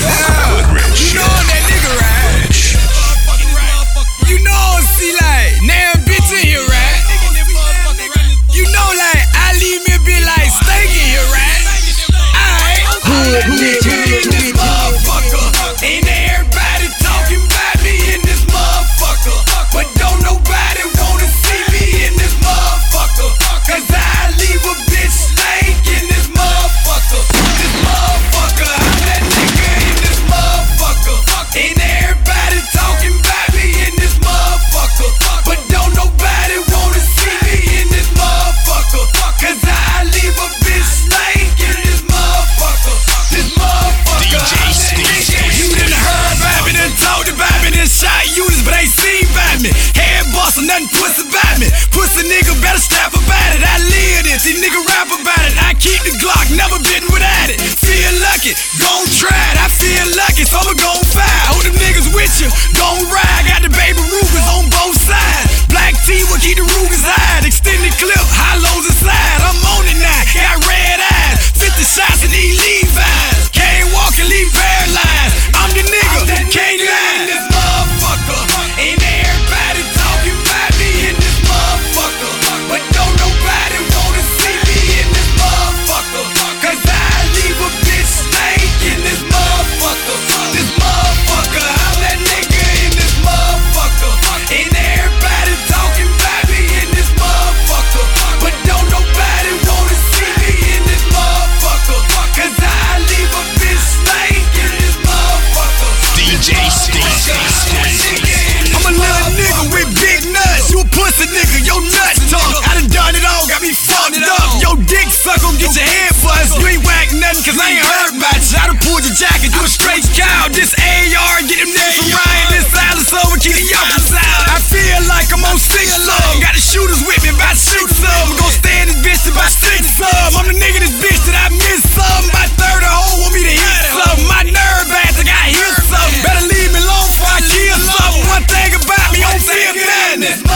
Massive. classy, nigga rap about it. I keep the Glock, never been without it. Feel lucky, gon' try it. I feel lucky, so I'ma gon' fight. Hold them niggas with you, gon' ride. Got the baby leather jacket, you a straight cow. This AR, get him names from Ryan. This Alice over, keep the yappers out. I feel like I'm on six of. Got the shooters with me, about six of them. Gonna stand this bitch about six of them. I'm the nigga this bitch that I miss some. My third hole want me to hit some. My nerve bags, I got hit some. Better leave me alone before I kill some. One thing about me, I'm fear nothing.